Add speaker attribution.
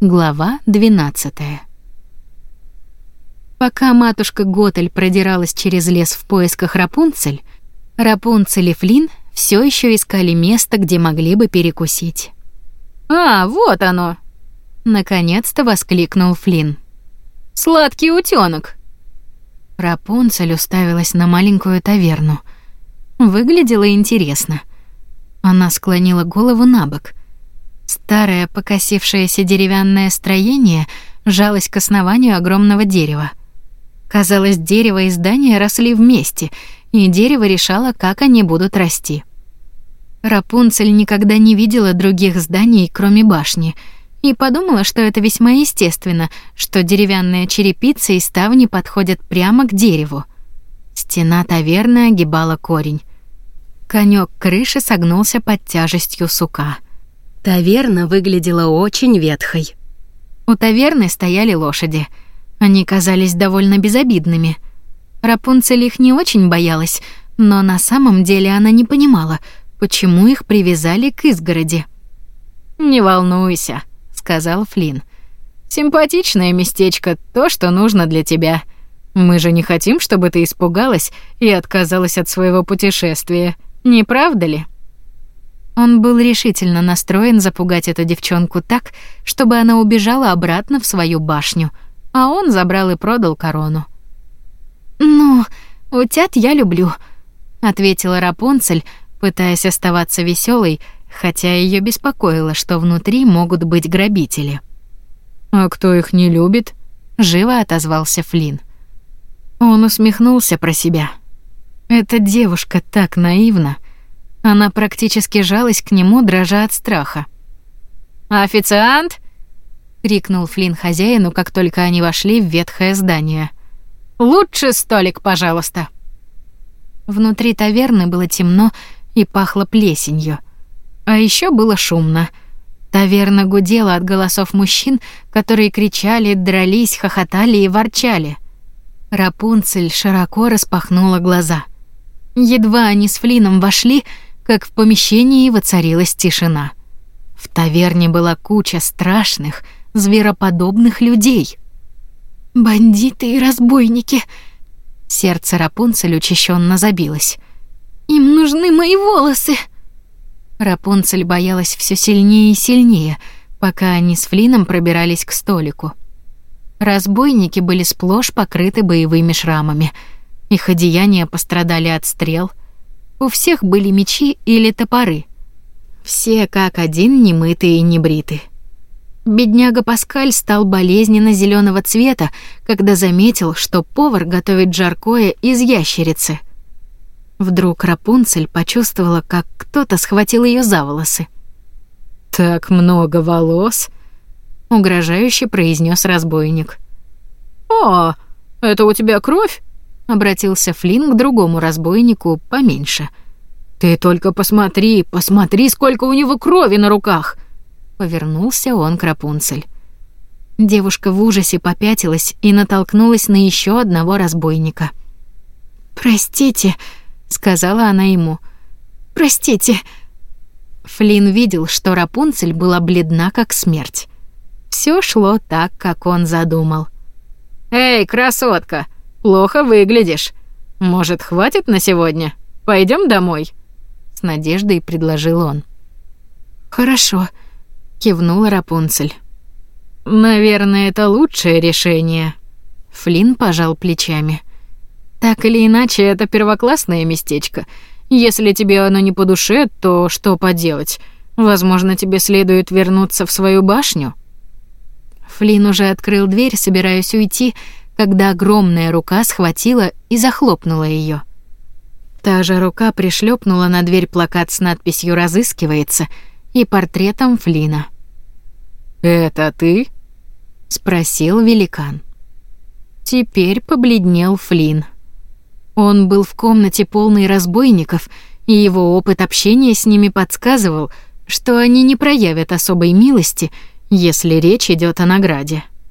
Speaker 1: Глава 12. Пока матушка Готель продиралась через лес в поисках Рапунцель, Рапунцель и Флин все еще искали место, где могли бы перекусить.
Speaker 2: «А, вот оно!»
Speaker 1: Наконец-то воскликнул Флин.
Speaker 2: «Сладкий утенок.
Speaker 1: Рапунцель уставилась на маленькую таверну. Выглядело интересно. Она склонила голову на бок — Старое покосившееся деревянное строение жалось к основанию огромного дерева. Казалось, дерево и здание росли вместе, и дерево решало, как они будут расти. Рапунцель никогда не видела других зданий, кроме башни, и подумала, что это весьма естественно, что деревянная черепица и ставни подходят прямо к дереву. Стена таверны огибала корень. Конёк крыши согнулся под тяжестью сука. Таверна выглядела очень ветхой. У таверны стояли лошади. Они казались довольно безобидными. Рапунцель их не очень боялась, но на самом деле она не понимала, почему их привязали к изгороди.
Speaker 2: «Не волнуйся», — сказал Флинн. «Симпатичное местечко, то, что нужно для тебя. Мы же не хотим, чтобы ты испугалась и отказалась от своего путешествия, не правда ли?»
Speaker 1: Он был решительно настроен запугать эту девчонку так, чтобы она убежала обратно в свою башню, а он забрал и продал корону. «Ну, утят я люблю», — ответила Рапунцель, пытаясь оставаться веселой, хотя ее беспокоило, что внутри могут быть грабители.
Speaker 2: «А кто их не любит?»
Speaker 1: — живо отозвался Флинн. Он усмехнулся про себя. «Эта девушка так наивна». Она практически жалась к нему, дрожа от страха.
Speaker 2: «Официант!» — крикнул Флинн хозяину, как только они вошли в ветхое здание. «Лучше столик, пожалуйста!»
Speaker 1: Внутри таверны было темно и пахло плесенью. А еще было шумно. Таверна гудела от голосов мужчин, которые кричали, дрались, хохотали и ворчали. Рапунцель широко распахнула глаза. Едва они с Флином вошли, как в помещении воцарилась тишина. В таверне была куча страшных, звероподобных людей. «Бандиты и разбойники!» Сердце Рапунцель учащенно забилось. «Им нужны мои волосы!» Рапунцель боялась все сильнее и сильнее, пока они с Флином пробирались к столику. Разбойники были сплошь покрыты боевыми шрамами. Их одеяния пострадали от стрел — у всех были мечи или топоры. Все как один немытые и небриты. Бедняга Паскаль стал болезненно зеленого цвета, когда заметил, что повар готовит жаркое из ящерицы. Вдруг Рапунцель почувствовала, как кто-то схватил ее за волосы.
Speaker 2: «Так много волос!»
Speaker 1: — угрожающе произнес разбойник.
Speaker 2: «О, это у тебя кровь?»
Speaker 1: Обратился Флинн к другому разбойнику поменьше.
Speaker 2: Ты только посмотри, посмотри, сколько у него крови на руках.
Speaker 1: Повернулся он к Рапунцель. Девушка в ужасе попятилась и натолкнулась на еще одного разбойника. «Простите», — сказала она ему. «Простите». Флинн видел, что Рапунцель была бледна как смерть. Все шло так, как он задумал.
Speaker 2: «Эй, красотка, Плохо выглядишь. Может, хватит на сегодня? Пойдем домой?»
Speaker 1: С надеждой предложил он. «Хорошо», — кивнула Рапунцель.
Speaker 2: «Наверное, это лучшее решение».
Speaker 1: Флинн пожал плечами.
Speaker 2: «Так или иначе, это первоклассное местечко. Если тебе оно не по душе, то что поделать? Возможно, тебе следует вернуться в свою башню?»
Speaker 1: Флинн уже открыл дверь, собираясь уйти, когда огромная рука схватила и захлопнула ее. Та же рука пришлепнула на дверь плакат с надписью «Разыскивается» и портретом Флина.
Speaker 2: «Это ты?»
Speaker 1: — спросил великан. Теперь побледнел Флин. Он был в комнате полной разбойников, и его опыт общения с ними подсказывал, что они не проявят особой милости, если речь идет о награде.